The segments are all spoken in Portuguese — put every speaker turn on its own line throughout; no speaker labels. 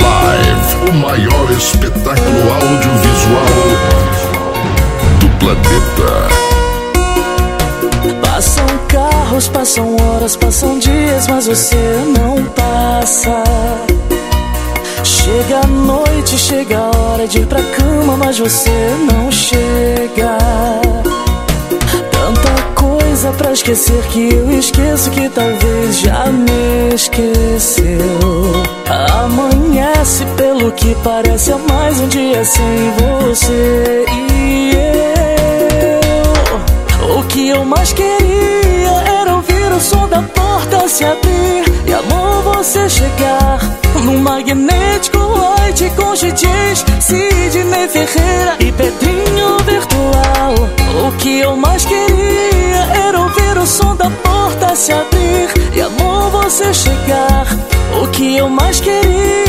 Live, o maior espetáculo audiovisual do planeta.
Passam carros, passam horas, passam dias, mas você não passa. Chega a noite, chega a hora de ir pra cama, mas você não chega. Tanta coisa pra esquecer que eu esqueço que talvez já me esqueceu. Pelo que parece é mais um dia sem você e eu. O que eu mais queria era ouvir o som da porta se abrir e amor você chegar num magnético light com Sidney Ferreira e Pedrinho Virtual. O que eu mais queria era ouvir o som da porta se abrir e amor você chegar. O que eu mais queria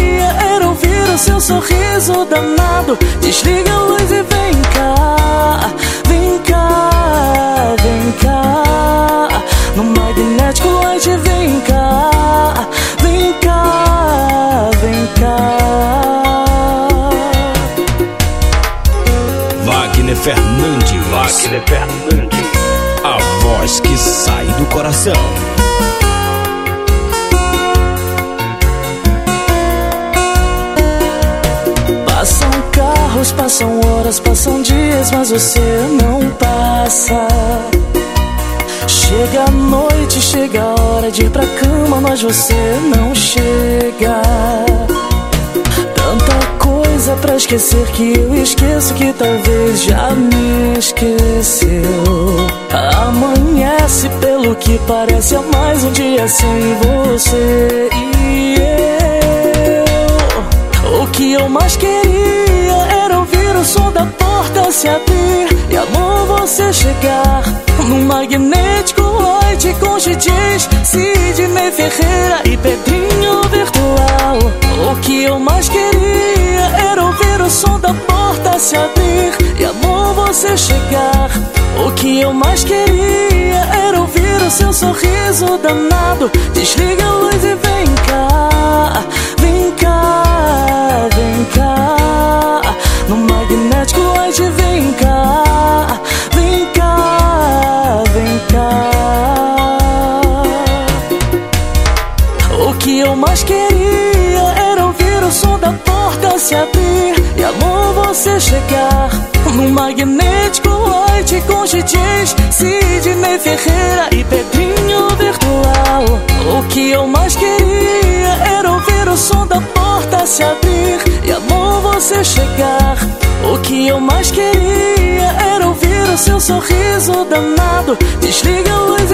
o seu sorriso danado. Desliga a luz e vem cá, vem cá, vem cá. No magnético light vem cá, vem cá, vem cá.
Wagner Fernandes. Wagner Fernandes. A voz que sai do coração.
Carros, passam horas, passam dias, mas você não passa. Chega a noite, chega a hora de ir pra cama, mas você não chega. Tanta coisa pra esquecer que eu esqueço que talvez já me esqueceu. Amanhece pelo que parece é mais um dia sem você e eu. O que eu mais queria se abrir e amor você chegar num magnético light com GJs, Sidney Ferreira e Pedrinho Virtual. O que eu mais queria era ouvir o som da porta se abrir e amor você chegar. O que eu mais queria era ouvir o seu sorriso danado. Desliga a luz e vem cá, O que eu mais queria era ouvir o som da porta se abrir e amor você chegar. No magnético light com GJs, Sidney Ferreira e Pedrinho Virtual. O que eu mais queria era ouvir o som da porta se abrir e amor você chegar. O que eu mais queria era ouvir o seu sorriso danado. Desliga a luz.